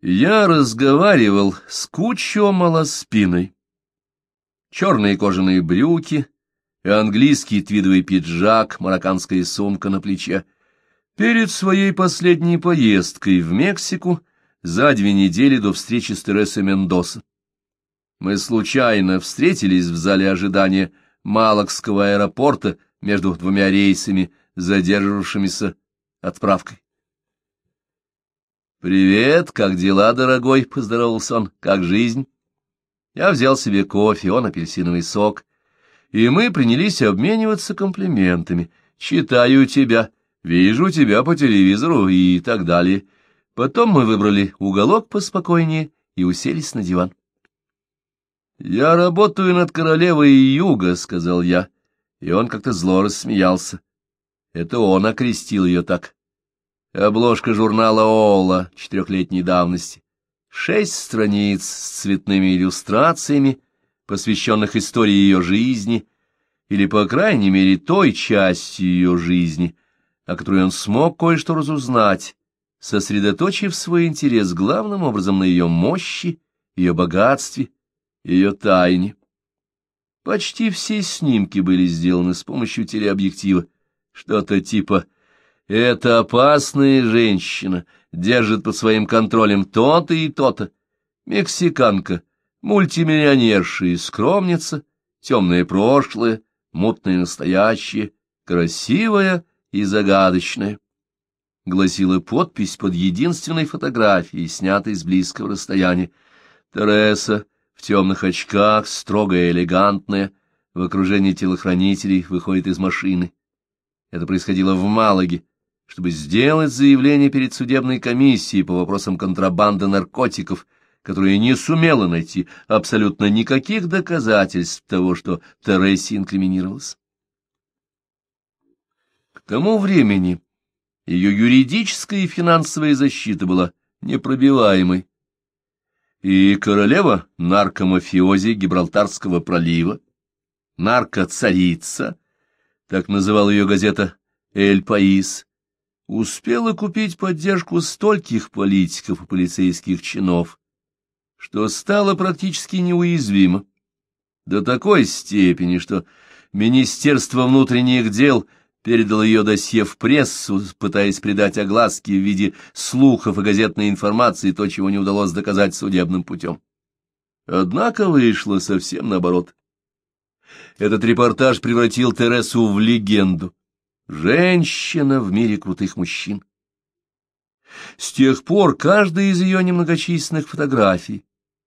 Я разговаривал с Кучо Малоспиной. Черные кожаные брюки английский твидовый пиджак, марокканская сумка на плече. Перед своей последней поездкой в Мексику за две недели до встречи с Тересой Мендоса. Мы случайно встретились в зале ожидания Малокского аэропорта между двумя рейсами, задержавшимися отправкой. «Привет, как дела, дорогой?» — поздоровался он. «Как жизнь?» Я взял себе кофе, он апельсиновый сок, и мы принялись обмениваться комплиментами. «Читаю тебя, вижу тебя по телевизору» и так далее. Потом мы выбрали уголок поспокойнее и уселись на диван. «Я работаю над королевой Юга», — сказал я, и он как-то зло рассмеялся. Это он окрестил ее так. Обложка журнала «Ола» четырехлетней давности. Шесть страниц с цветными иллюстрациями, посвященных истории ее жизни, или, по крайней мере, той части ее жизни, о которой он смог кое-что разузнать, сосредоточив свой интерес главным образом на ее мощи, ее богатстве, ее тайне. Почти все снимки были сделаны с помощью телеобъектива, что-то типа «Это опасная женщина, держит под своим контролем то-то и то-то, мексиканка, мультимиллионерша и скромница, темное прошлое, мутное настоящее, красивая и загадочная» гласила подпись под единственной фотографией, снятой с близкого расстояния. Тереса в темных очках, строгая и элегантная, в окружении телохранителей, выходит из машины. Это происходило в Малаге, чтобы сделать заявление перед судебной комиссией по вопросам контрабанды наркотиков, которая не сумела найти абсолютно никаких доказательств того, что Тересе инкриминировалось. К тому времени ее юридическая и финансовая защита была непробиваемой и королева наркомафиози Гибралтарского пролива, наркоцарица, так называла ее газета «Эль Паис», успела купить поддержку стольких политиков и полицейских чинов, что стала практически неуязвима, до такой степени, что Министерство внутренних дел – передал ее досье в прессу, пытаясь придать огласке в виде слухов и газетной информации то, чего не удалось доказать судебным путем. Однако вышло совсем наоборот. Этот репортаж превратил Тересу в легенду. Женщина в мире крутых мужчин. С тех пор каждая из ее немногочисленных фотографий,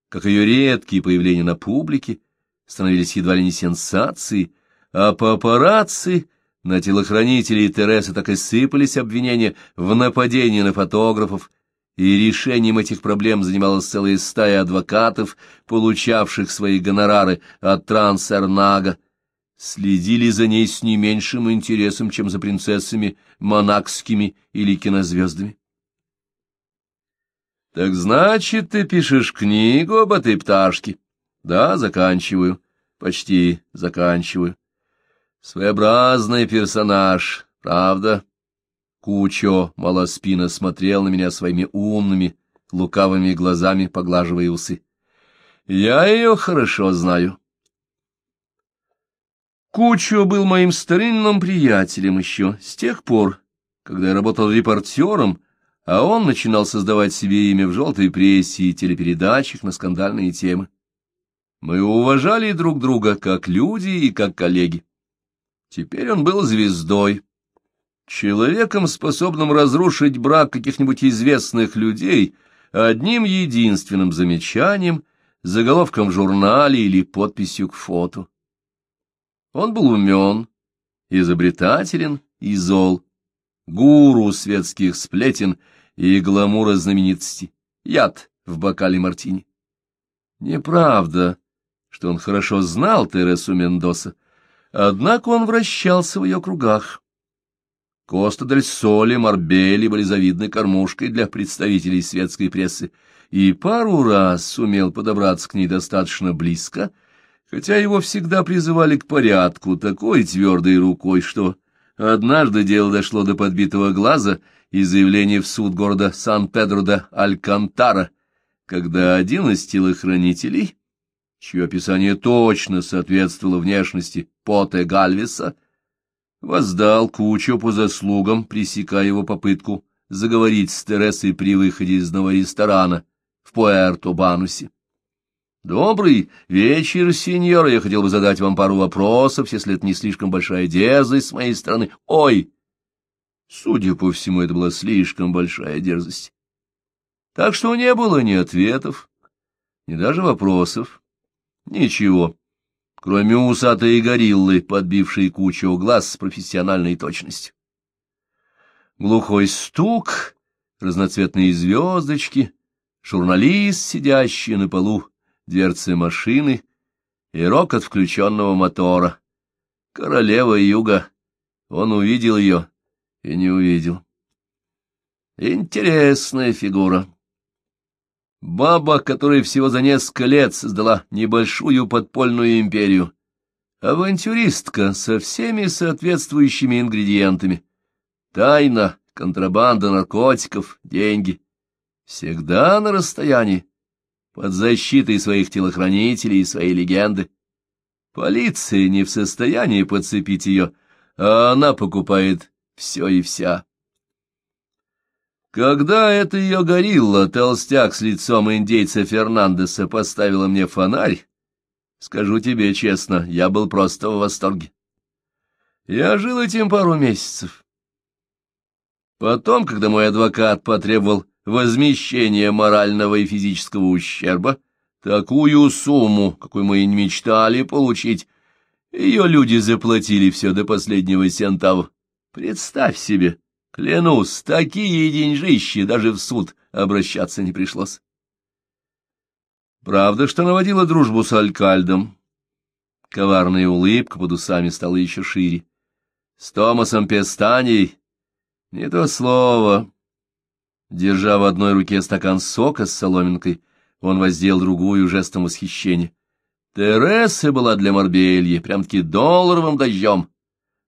как ее редкие появления на публике, становились едва ли не сенсацией, а папарацци на телохранителей Тересы так и сыпались обвинения в нападении на фотографов, и решением этих проблем занималась целая стая адвокатов, получавших свои гонорары от Трансернага. Следили за ней с не меньшим интересом, чем за принцессами монакскими или кинозвездами. — Так значит, ты пишешь книгу об этой пташке? — Да, заканчиваю. Почти заканчиваю. Своеобразный персонаж, правда? Кучо Малоспина смотрел на меня своими умными, лукавыми глазами, поглаживая усы. Я ее хорошо знаю. Кучо был моим старинным приятелем еще с тех пор, когда я работал репортером, а он начинал создавать себе имя в желтой прессе и телепередачах на скандальные темы. Мы уважали друг друга как люди и как коллеги. Теперь он был звездой, человеком, способным разрушить брак каких-нибудь известных людей одним единственным замечанием, заголовком в журнале или подписью к фото. Он был умен, изобретателен и зол, гуру светских сплетен и гламура знаменитости, яд в бокале мартини. Неправда, что он хорошо знал Тересу Мендоса, Однако он вращался в ее кругах. Коста дель Соли, Марбели были завидной кормушкой для представителей светской прессы, и пару раз сумел подобраться к ней достаточно близко, хотя его всегда призывали к порядку такой твердой рукой, что однажды дело дошло до подбитого глаза и заявления в суд города Сан-Педро де Алькантара, когда один из телохранителей, чье описание точно соответствовало внешности Поте Гальвиса, воздал кучу по заслугам, пресекая его попытку заговорить с Тересой при выходе из одного ресторана в Пуэрто-Банусе. «Добрый вечер, сеньор. Я хотел бы задать вам пару вопросов, если это не слишком большая дерзость с моей стороны. Ой!» Судя по всему, это была слишком большая дерзость. Так что не было ни ответов, ни даже вопросов. Ничего, кроме усатой гориллы, подбившей кучу глаз с профессиональной точностью. Глухой стук, разноцветные звездочки, журналист, сидящий на полу, дверцы машины и рокот включенного мотора. Королева юга. Он увидел ее и не увидел. Интересная фигура. Баба, которая всего за несколько лет создала небольшую подпольную империю. Авантюристка со всеми соответствующими ингредиентами. Тайна, контрабанда наркотиков, деньги. Всегда на расстоянии, под защитой своих телохранителей и своей легенды. Полиция не в состоянии подцепить ее, а она покупает все и вся. Когда эта ее горилла, толстяк с лицом индейца Фернандеса, поставила мне фонарь, скажу тебе честно, я был просто в восторге. Я жил этим пару месяцев. Потом, когда мой адвокат потребовал возмещения морального и физического ущерба, такую сумму, какой мы и не мечтали получить, ее люди заплатили все до последнего центава. Представь себе, Клянусь, такие деньжищи даже в суд обращаться не пришлось. Правда, что наводила дружбу с Алькальдом. Коварная улыбка под усами стала еще шире. С Томасом Пестаней не то слово. Держа в одной руке стакан сока с соломинкой, он воздел другую жестом восхищения. Тереса была для Марбельи прям-таки долларовым дождем.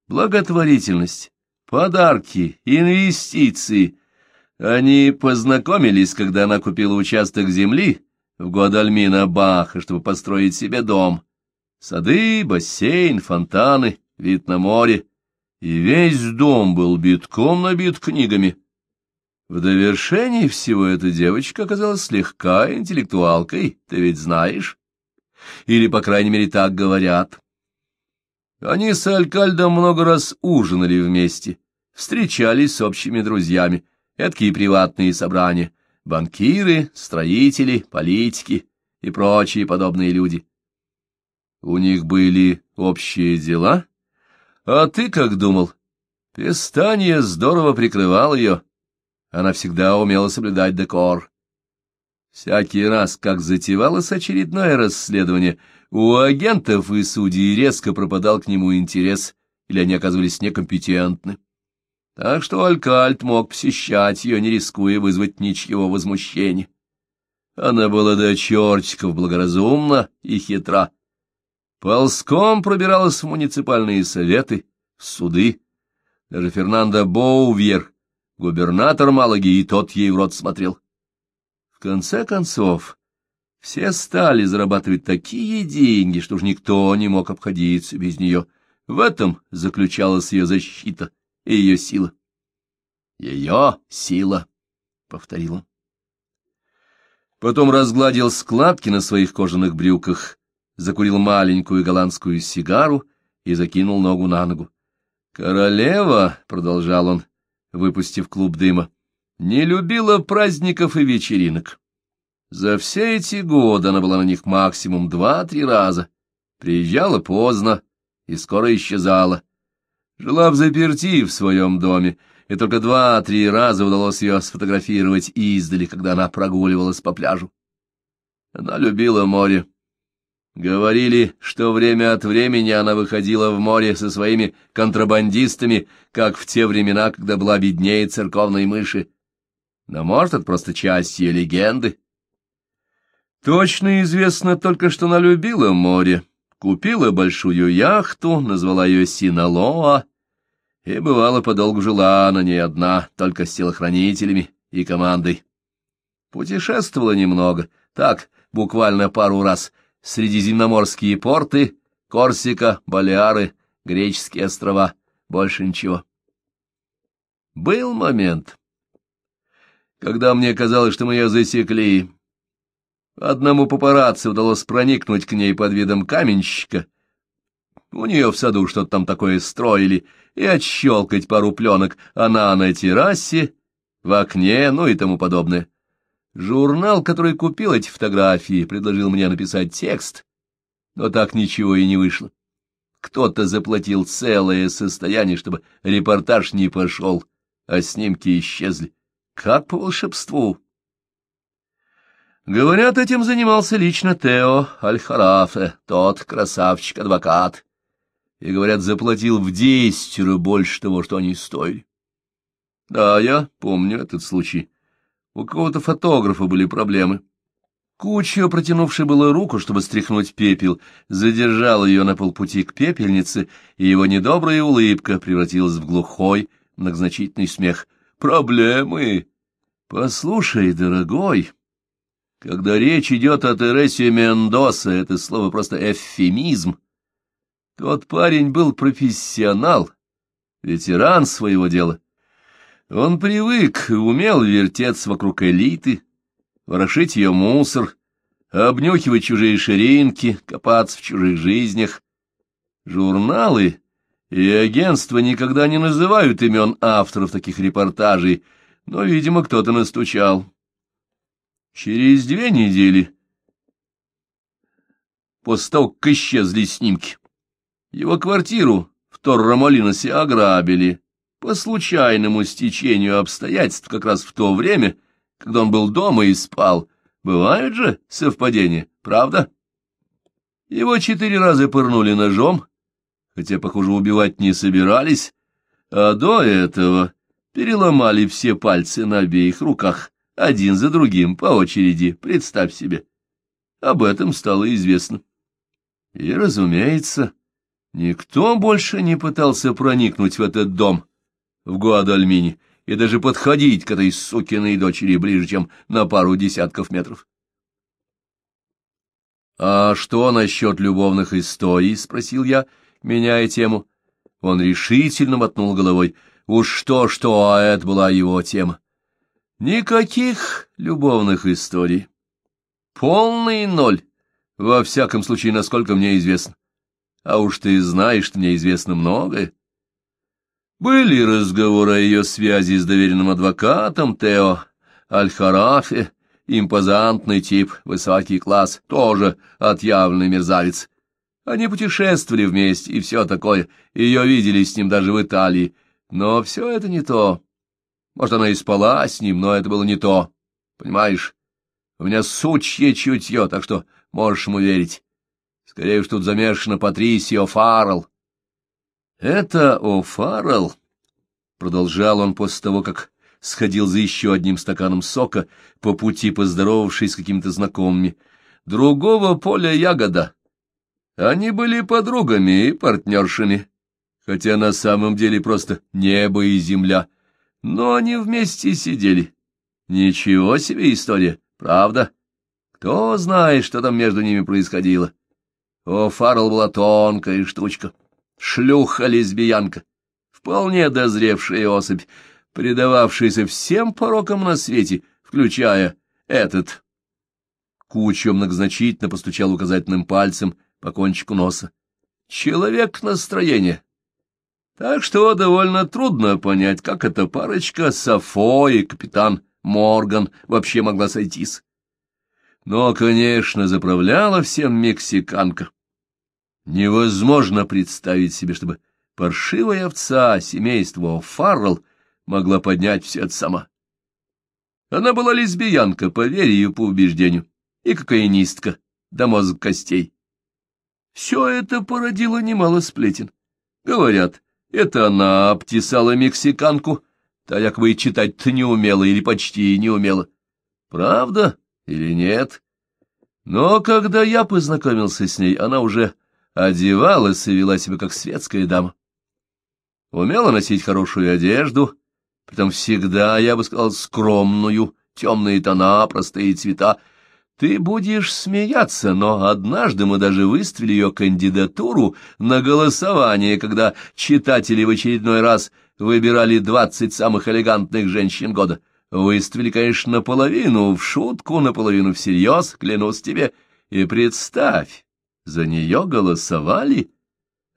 Благотворительность, Подарки, инвестиции. Они познакомились, когда она купила участок земли в Гуадальмина Баха, чтобы построить себе дом. Сады, бассейн, фонтаны, вид на море. И весь дом был битком набит книгами. В довершении всего эта девочка оказалась слегка интеллектуалкой, ты ведь знаешь? Или, по крайней мере, так говорят. Они с Алькальдом много раз ужинали вместе, встречались с общими друзьями, эдакие приватные собрания, банкиры, строители, политики и прочие подобные люди. У них были общие дела? А ты как думал? Пестания здорово прикрывал ее. Она всегда умела соблюдать декор. Всякий раз, как затевалось очередное расследование, у агентов и судей резко пропадал к нему интерес, или они оказывались некомпетентны так что Алькальт мог посещать ее, не рискуя вызвать ничьего возмущения. Она была до чертиков благоразумна и хитра. Ползком пробиралась в муниципальные советы, в суды. Даже Фернандо Боувьер, губернатор Малаги, и тот ей в рот смотрел. В конце концов, все стали зарабатывать такие деньги, что уж никто не мог обходиться без нее. В этом заключалась ее защита — и ее сила. Ее сила, — повторил он. Потом разгладил складки на своих кожаных брюках, закурил маленькую голландскую сигару и закинул ногу на ногу. «Королева», — продолжал он, выпустив клуб дыма, — «не любила праздников и вечеринок. За все эти годы она была на них максимум два-три раза, приезжала поздно и скоро исчезала» Жила в заперти в своем доме, и только два-три раза удалось ее сфотографировать издали, когда она прогуливалась по пляжу. Она любила море. Говорили, что время от времени она выходила в море со своими контрабандистами, как в те времена, когда была беднее церковной мыши. Но, может, это просто часть ее легенды. Точно известно только, что она любила море, купила большую яхту, назвала ее Синалоа, и, бывало, подолгу жила она не одна, только с телохранителями и командой. Путешествовала немного, так, буквально пару раз. Средиземноморские порты, Корсика, Балеары, греческие острова, больше ничего. Был момент, когда мне казалось, что мы ее засекли. Одному папарацци удалось проникнуть к ней под видом каменщика. У нее в саду что-то там такое строили, и отщелкать пару пленок, она на террасе, в окне, ну и тому подобное. Журнал, который купил эти фотографии, предложил мне написать текст, но так ничего и не вышло. Кто-то заплатил целое состояние, чтобы репортаж не пошел, а снимки исчезли. Как по волшебству. Говорят, этим занимался лично Тео Альхарафе, тот красавчик-адвокат. И, говорят, заплатил в десятеро больше того, что они стоили. Да, я помню этот случай. У какого-то фотографа были проблемы. Куча, протянувший было руку, чтобы стряхнуть пепел, задержал ее на полпути к пепельнице, и его недобрая улыбка превратилась в глухой, многозначительный смех. «Проблемы! Послушай, дорогой, когда речь идет о Тересе Мендоса, это слово просто эвфемизм. Тот парень был профессионал, ветеран своего дела. Он привык, умел вертеться вокруг элиты, ворошить ее мусор, обнюхивать чужие ширинки, копаться в чужих жизнях. Журналы и агентства никогда не называют имен авторов таких репортажей, но, видимо, кто-то настучал. Через две недели после того, как исчезли снимки, его квартиру в Торромолиносе ограбили по случайному стечению обстоятельств как раз в то время, когда он был дома и спал. Бывают же совпадения, правда? Его четыре раза пырнули ножом, хотя, похоже, убивать не собирались, а до этого переломали все пальцы на обеих руках, один за другим, по очереди, представь себе. Об этом стало известно. И, разумеется, никто больше не пытался проникнуть в этот дом в Гуадальмине, и даже подходить к этой сукиной дочери ближе, чем на пару десятков метров. — А что насчет любовных историй? — спросил я, меняя тему. Он решительно мотнул головой. Уж что-что, а это была его тема. Никаких любовных историй. Полный ноль, во всяком случае, насколько мне известно. А уж ты знаешь, что мне известно многое. Были разговоры о ее связи с доверенным адвокатом Тео Аль-Харафе, импозантный тип, высокий класс, тоже отъявленный мерзавец. Они путешествовали вместе и все такое, ее видели с ним даже в Италии. Но все это не то. Может, она и спала с ним, но это было не то. Понимаешь, у меня сучье чутье, так что можешь ему верить. Скорее уж тут замешана Патрисио Фаррелл. «Это О'Фаррелл», — продолжал он после того, как сходил за еще одним стаканом сока, по пути поздоровавшись с какими-то знакомыми. «Другого поля ягода. Они были подругами и партнершами, хотя на самом деле просто небо и земля. Но они вместе сидели. Ничего себе история, правда? Кто знает, что там между ними происходило. О'Фаррелл была тонкая штучка» шлюха-лесбиянка, вполне дозревшая особь, предававшаяся всем порокам на свете, включая этот. Куча многозначительно постучал указательным пальцем по кончику носа. Человек настроения. Так что довольно трудно понять, как эта парочка Сафо и капитан Морган вообще могла сойтись. Но, конечно, заправляла всем мексиканка. Невозможно представить себе, чтобы паршивая овца семейства Фаррелл могла поднять все это сама. Она была лесбиянка по вере и по убеждению, и кокаинистка до мозг костей. Все это породило немало сплетен. Говорят, это она обтесала мексиканку, та якобы и читать-то не умела или почти не умела. Правда или нет? Но когда я познакомился с ней, она уже одевалась и вела себя как светская дама. Умела носить хорошую одежду, притом всегда, я бы сказал, скромную темные тона, простые цвета. Ты будешь смеяться, но однажды мы даже выставили ее кандидатуру на голосование, когда читатели в очередной раз выбирали двадцать самых элегантных женщин года. Выставили, конечно, наполовину в шутку, наполовину всерьез, клянусь тебе. И представь, за нее голосовали.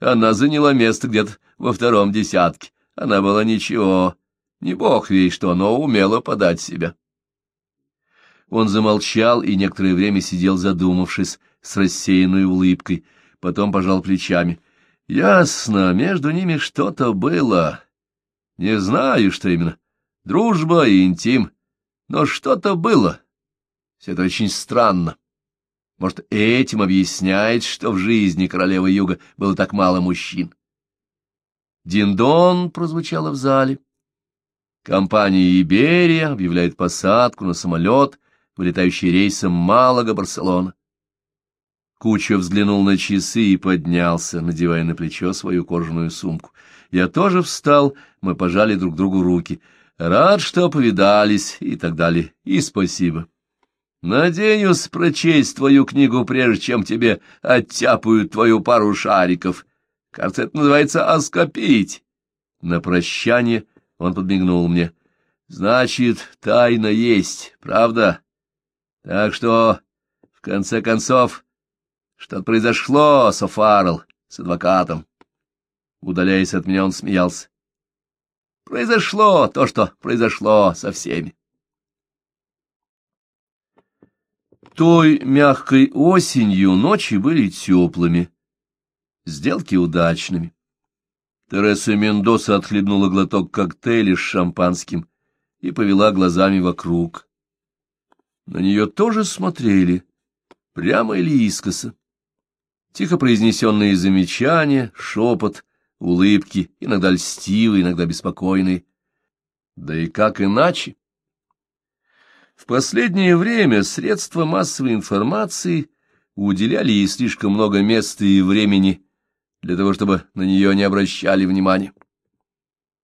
Она заняла место где-то во втором десятке. Она была ничего, не бог весь что, но умела подать себя. Он замолчал и некоторое время сидел задумавшись, с рассеянной улыбкой, потом пожал плечами. Ясно, между ними что-то было. Не знаю, что именно. Дружба и интим. Но что-то было. Все это очень странно. Может, этим объясняет, что в жизни королевы Юга было так мало мужчин. Диндон прозвучало в зале. Компания «Иберия» объявляет посадку на самолет, вылетающий рейсом Малага-Барселона. Куча взглянул на часы и поднялся, надевая на плечо свою кожаную сумку. Я тоже встал, мы пожали друг другу руки. Рад, что повидались, и так далее. И спасибо. Надеюсь прочесть твою книгу, прежде чем тебе оттяпают твою пару шариков. Кажется, это называется «оскопить». На прощание он подмигнул мне. Значит, тайна есть, правда? Так что, в конце концов, что-то произошло, Софарл, с адвокатом. Удаляясь от меня, он смеялся. Произошло то, что произошло со всеми. Той мягкой осенью ночи были теплыми, сделки удачными. Тереса Мендоса отхлебнула глоток коктейля с шампанским и повела глазами вокруг. На нее тоже смотрели, прямо или искоса. Тихо произнесенные замечания, шепот, улыбки, иногда льстивые, иногда беспокойные. Да и как иначе? В последнее время средства массовой информации уделяли ей слишком много места и времени для того, чтобы на нее не обращали внимания.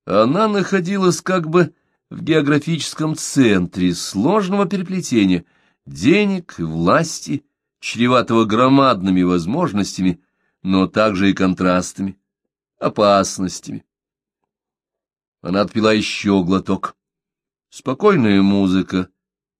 Она находилась как бы в географическом центре сложного переплетения денег, власти, чреватого громадными возможностями, но также и контрастами, опасностями. Она отпила еще глоток. Спокойная музыка,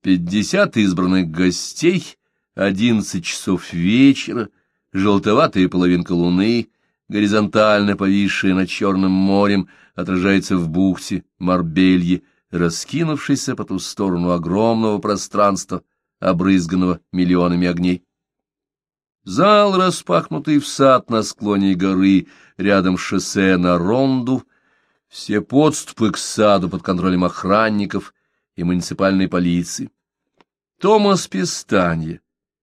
пятьдесят избранных гостей, одиннадцать часов вечера, желтоватая половинка луны, горизонтально повисшая над Черным морем, отражается в бухте Марбелье, раскинувшийся по ту сторону огромного пространства, обрызганного миллионами огней. Зал, распахнутый в сад на склоне горы, рядом шоссе на Ронду, все подступы к саду под контролем охранников и муниципальной полиции. Томас Пистанье,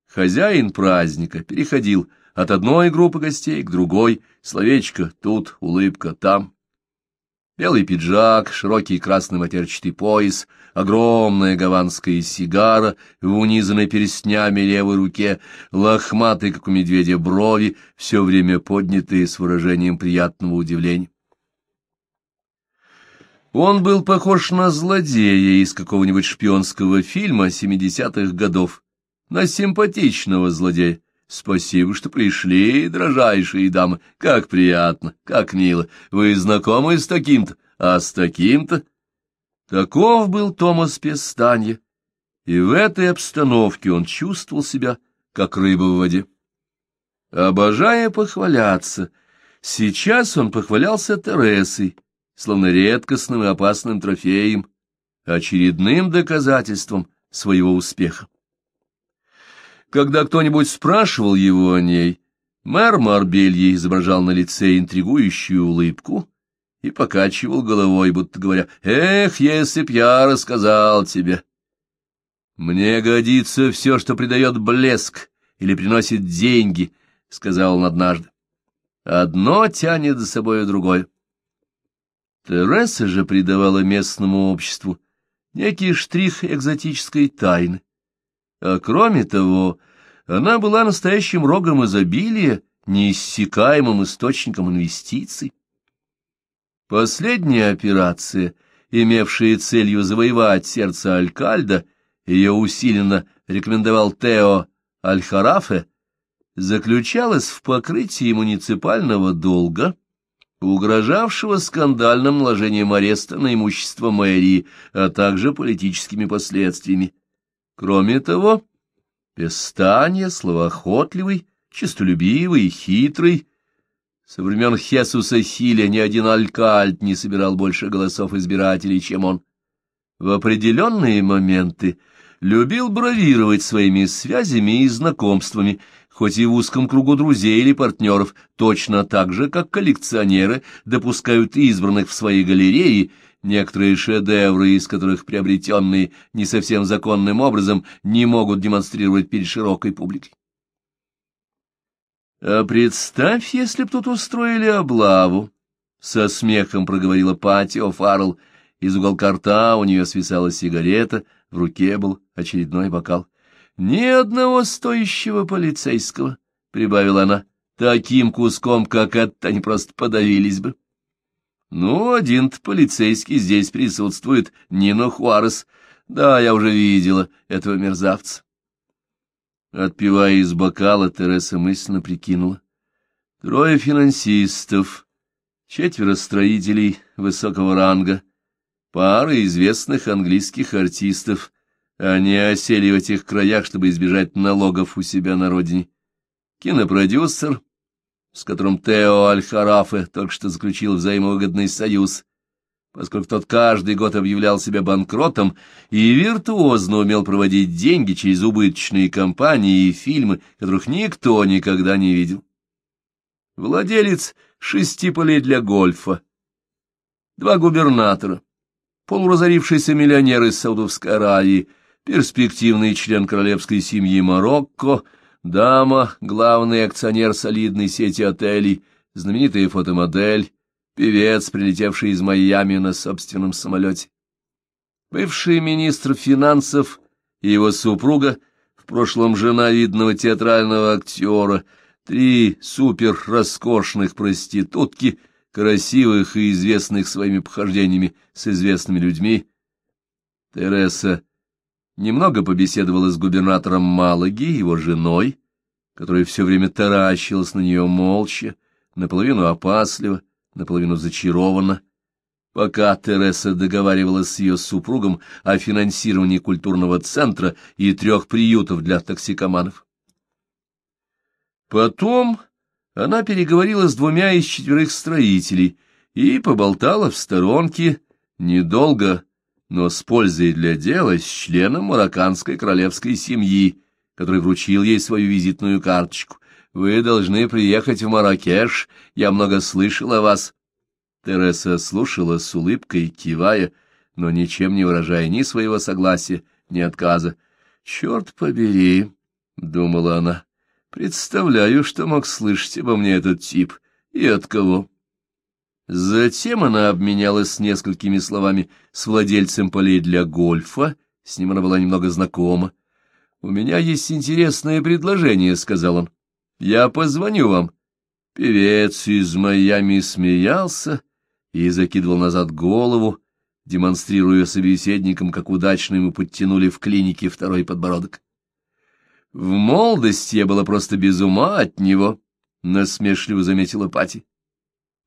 хозяин праздника, переходил от одной группы гостей к другой, словечко тут, улыбка там. Белый пиджак, широкий красный матерчатый пояс, огромная гаванская сигара в унизанной перстнями левой руке, лохматые, как у медведя, брови, все время поднятые с выражением приятного удивления. Он был похож на злодея из какого-нибудь шпионского фильма семидесятых годов, на симпатичного злодея, Спасибо, что пришли, дрожайшие дамы. Как приятно, как мило. Вы знакомы с таким-то, а с таким-то? Таков был Томас Пестанье, и в этой обстановке он чувствовал себя, как рыба в воде. Обожая похваляться, сейчас он похвалялся Тересой, словно редкостным и опасным трофеем, очередным доказательством своего успеха. Когда кто-нибудь спрашивал его о ней, мэр Марбелье изображал на лице интригующую улыбку и покачивал головой, будто говоря, «Эх, если б я рассказал тебе!» «Мне годится все, что придает блеск или приносит деньги», — сказал он однажды. «Одно тянет за собой другое». Тереса же придавала местному обществу некий штрих экзотической тайны. А кроме того, она была настоящим рогом изобилия, неиссякаемым источником инвестиций. Последняя операция, имевшая целью завоевать сердце Алькальда ее усиленно рекомендовал Тео Альхарафе, заключалась в покрытии муниципального долга, угрожавшего скандальным наложением ареста на имущество мэрии, а также политическими последствиями. Кроме того, Пестания, словоохотливый, честолюбивый и хитрый, со времен Хесуса Хиля ни один алькальт не собирал больше голосов избирателей, чем он. В определенные моменты любил бравировать своими связями и знакомствами, хоть и в узком кругу друзей или партнеров, точно так же, как коллекционеры допускают избранных в свои галереи, некоторые шедевры, из которых приобретенные не совсем законным образом, не могут демонстрировать перед широкой публикой. А представь, если б тут устроили облаву, — со смехом проговорила Пати О'Фаррелл. Из уголка рта у нее свисала сигарета, в руке был очередной бокал. — Ни одного стоящего полицейского, — прибавила она. — Таким куском, как это, они просто подавились бы. — Ну, один-то полицейский здесь присутствует, Нино Хуарес. Да, я уже видела этого мерзавца. Отпивая из бокала, Тереса мысленно прикинула. Трое финансистов, четверо строителей высокого ранга, пара известных английских артистов. Они осели в этих краях, чтобы избежать налогов у себя на родине. Кинопродюсер, с которым Тео Аль-Харафе только что заключил взаимовыгодный союз, поскольку тот каждый год объявлял себя банкротом и виртуозно умел проводить деньги через убыточные компании и фильмы, которых никто никогда не видел. Владелец шести полей для гольфа, два губернатора, полуразорившийся миллионер из Саудовской Аравии, перспективный член королевской семьи Марокко, дама, главный акционер солидной сети отелей, знаменитая фотомодель, певец, прилетевший из Майами на собственном самолете. Бывший министр финансов и его супруга, в прошлом жена видного театрального актера, три супер-роскошных проститутки, красивых и известных своими похождениями с известными людьми. Тереса немного побеседовала с губернатором Малаги, его женой, которая все время таращилась на нее молча, наполовину опасливо, наполовину зачарована, пока Тереса договаривалась с ее супругом о финансировании культурного центра и трех приютов для токсикоманов. Потом она переговорила с двумя из четверых строителей и поболтала в сторонке недолго, но с пользой для дела с членом марокканской королевской семьи, который вручил ей свою визитную карточку. Вы должны приехать в Маракеш, я много слышал о вас. Тереса слушала с улыбкой, кивая, но ничем не выражая ни своего согласия, ни отказа. «Черт побери!» — думала она. «Представляю, что мог слышать обо мне этот тип. И от кого?» Затем она обменялась несколькими словами с владельцем полей для гольфа, с ним она была немного знакома. «У меня есть интересное предложение», — сказал он. Я позвоню вам. Певец из Майами смеялся и закидывал назад голову, демонстрируя собеседникам, как удачно ему подтянули в клинике второй подбородок. В молодости я была просто без ума от него, — насмешливо заметила Пати.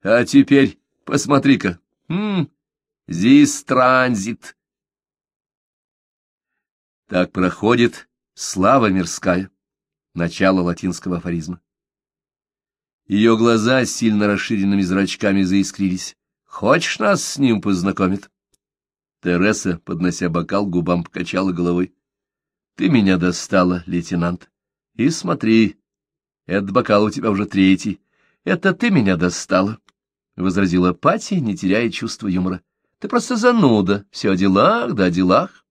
А теперь посмотри-ка. Здесь транзит. Так проходит слава мирская начало латинского афоризма. Ее глаза с сильно расширенными зрачками заискрились. «Хочешь нас с ним познакомить?» Тереса, поднося бокал, губам покачала головой. «Ты меня достала, лейтенант. И смотри, этот бокал у тебя уже третий. Это ты меня достала», — возразила Пати, не теряя чувства юмора. «Ты просто зануда, все о делах да о делах».